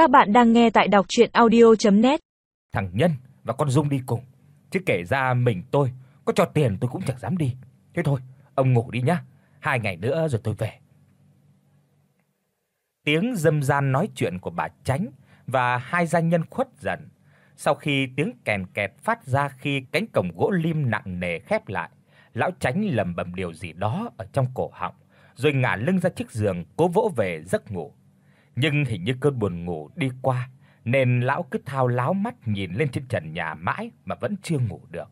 Các bạn đang nghe tại đọc audio net Thằng Nhân và con Dung đi cùng, chứ kể ra mình tôi có cho tiền tôi cũng chẳng dám đi. Thế thôi, ông ngủ đi nhá, hai ngày nữa rồi tôi về. Tiếng dâm gian nói chuyện của bà Tránh và hai gia nhân khuất dần. Sau khi tiếng kèn kẹt phát ra khi cánh cổng gỗ lim nặng nề khép lại, lão Tránh lẩm bẩm điều gì đó ở trong cổ họng, rồi ngả lưng ra chiếc giường cố vỗ về giấc ngủ. Nhưng hình như cơn buồn ngủ đi qua, nên lão cứ thao láo mắt nhìn lên trên trần nhà mãi mà vẫn chưa ngủ được.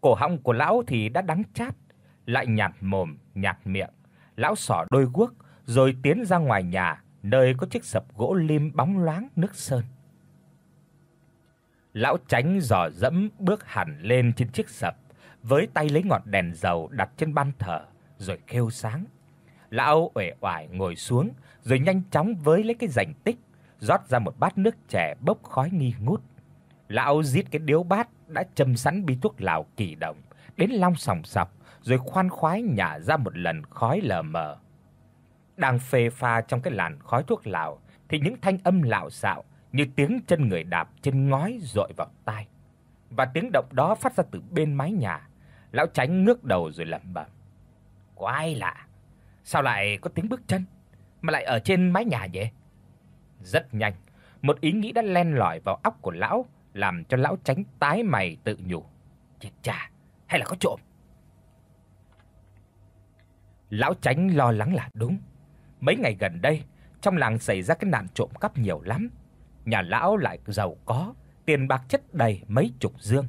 Cổ họng của lão thì đã đắng chát, lại nhạt mồm, nhạt miệng. Lão xỏ đôi guốc rồi tiến ra ngoài nhà, nơi có chiếc sập gỗ lim bóng loáng nước sơn. Lão tránh dò dẫm bước hẳn lên trên chiếc sập, với tay lấy ngọn đèn dầu đặt trên ban thờ rồi kêu sáng. Lão uể oải ngồi xuống, rồi nhanh chóng với lấy cái rảnh tích, rót ra một bát nước chè bốc khói nghi ngút. Lão rít cái điếu bát đã châm sẵn bi thuốc lào kỳ động, đến long sòng sọc, rồi khoan khoái nhả ra một lần khói lờ mờ. Đang phê pha trong cái làn khói thuốc lào thì những thanh âm lạo xạo như tiếng chân người đạp trên ngói dội vào tai. Và tiếng động đó phát ra từ bên mái nhà. Lão Tránh ngước đầu rồi lẩm bẩm: "Quái lạ, sao lại có tiếng bước chân mà lại ở trên mái nhà vậy?" Rất nhanh, một ý nghĩ đã len lỏi vào óc của lão, làm cho lão Tránh tái mày tự nhủ: "Chết cha, hay là có trộm?" Lão Tránh lo lắng là đúng. Mấy ngày gần đây, trong làng xảy ra cái nạn trộm cắp nhiều lắm. Nhà lão lại giàu có, tiền bạc chất đầy mấy chục dương.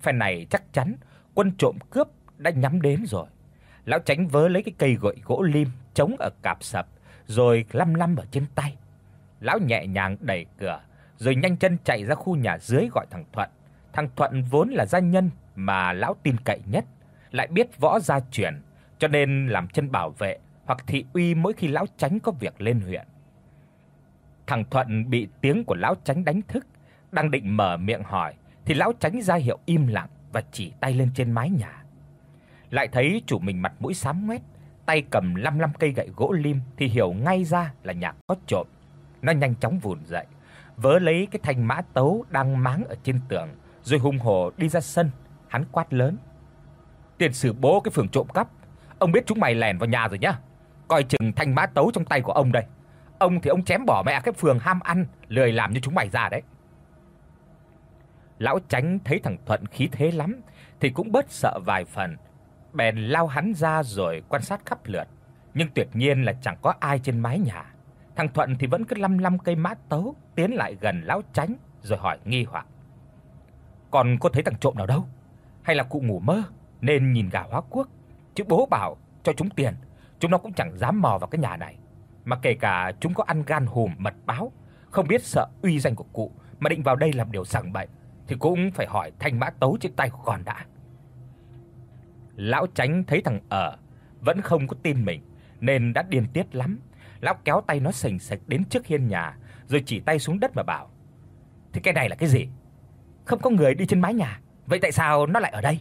Phen này chắc chắn quân trộm cướp đã nhắm đến rồi. Lão Tránh vớ lấy cái cây gậy gỗ lim chống ở cạp sập, rồi lăm lăm ở trên tay. Lão nhẹ nhàng đẩy cửa, rồi nhanh chân chạy ra khu nhà dưới gọi thằng Thuận. Thằng Thuận vốn là gia nhân mà lão tin cậy nhất, lại biết võ gia truyền, cho nên làm chân bảo vệ hoặc thị uy mỗi khi lão Tránh có việc lên huyện. Thằng Thuận bị tiếng của lão Tránh đánh thức, đang định mở miệng hỏi thì lão Tránh ra hiệu im lặng và chỉ tay lên trên mái nhà. Lại thấy chủ mình mặt mũi xám ngoét, tay cầm lăm lăm cây gậy gỗ lim thì hiểu ngay ra là nhà có trộm. Nó nhanh chóng vụn dậy, vớ lấy cái thanh mã tấu đang máng ở trên tường, rồi hùng hổ đi ra sân, hắn quát lớn: "Tiền sử bố cái phường trộm cắp, ông biết chúng mày lèn vào nhà rồi nhá. Coi chừng thanh mã tấu trong tay của ông đây. Ông thì ông chém bỏ mẹ cái phường ham ăn, lười làm như chúng mày ra đấy." Lão Tránh thấy thằng Thuận khí thế lắm thì cũng bớt sợ vài phần, bèn lao hắn ra rồi quan sát khắp lượt, nhưng tuyệt nhiên là chẳng có ai trên mái nhà. Thằng Thuận thì vẫn cứ lăm lăm cây mã tấu tiến lại gần lão Tránh rồi hỏi nghi hoặc: "Còn có thấy thằng trộm nào đâu? Hay là cụ ngủ mơ nên nhìn gà hóa quốc, chứ bố bảo cho chúng tiền, chúng nó cũng chẳng dám mò vào cái nhà này, mà kể cả chúng có ăn gan hùm mật báo, không biết sợ uy danh của cụ mà định vào đây làm điều sằng bậy thì cũng phải hỏi thanh mã tấu trên tay của con đã." Lão Tránh thấy thằng ở vẫn không có tin mình nên đã điên tiết lắm. Lão kéo tay nó sành sạch đến trước hiên nhà, rồi chỉ tay xuống đất mà bảo: "Thế cái này là cái gì? Không có người đi trên mái nhà, vậy tại sao nó lại ở đây?"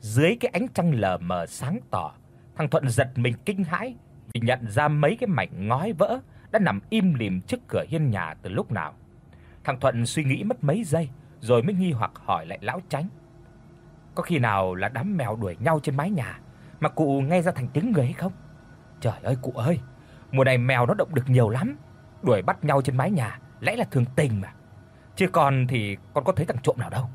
Dưới cái ánh trăng lờ mờ sáng tỏ, thằng Thuận giật mình kinh hãi vì nhận ra mấy cái mảnh ngói vỡ đã nằm im lìm trước cửa hiên nhà từ lúc nào. Thằng Thuận suy nghĩ mất mấy giây rồi mới nghi hoặc hỏi lại lão Tránh: "Có khi nào là đám mèo đuổi nhau trên mái nhà mà cụ nghe ra thành tiếng người hay không?" "Trời ơi cụ ơi, mùa này mèo nó động được nhiều lắm, đuổi bắt nhau trên mái nhà, lẽ là thường tình mà. Chứ còn thì con có thấy thằng trộm nào đâu."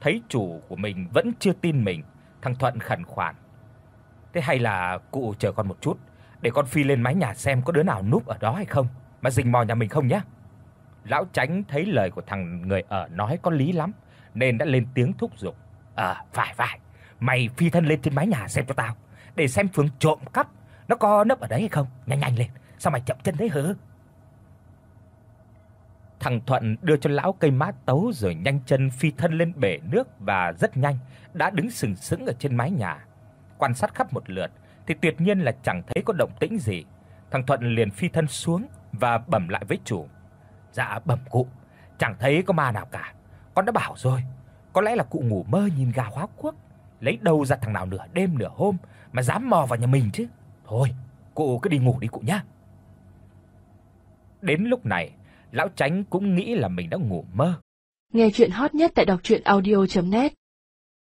Thấy chủ của mình vẫn chưa tin mình, thằng Thuận khẩn khoản: "Thế hay là cụ chờ con một chút, để con phi lên mái nhà xem có đứa nào núp ở đó hay không, mà rình mò nhà mình không nhé." Lão Tránh thấy lời của thằng người ở nói có lý lắm, nên đã lên tiếng thúc giục. "À, phải phải, mày phi thân lên trên mái nhà xem cho tao, để xem phường trộm cắp nó có nấp ở đấy hay không, nhanh nhanh lên, sao mày chậm chân thế hả?" Thằng Thuận đưa cho lão cây mã tấu rồi nhanh chân phi thân lên bể nước và rất nhanh đã đứng sừng sững ở trên mái nhà. Quan sát khắp một lượt thì tuyệt nhiên là chẳng thấy có động tĩnh gì. Thằng Thuận liền phi thân xuống và bẩm lại với chủ. Dạ bẩm cụ, chẳng thấy có ma nào cả. Con đã bảo rồi, có lẽ là cụ ngủ mơ nhìn gà hóa quốc, lấy đâu ra thằng nào nửa đêm nửa hôm mà dám mò vào nhà mình chứ. Thôi, cụ cứ đi ngủ đi cụ nhá. Đến lúc này, lão Tránh cũng nghĩ là mình đã ngủ mơ. Nghe truyện hot nhất tại doctruyenaudio.net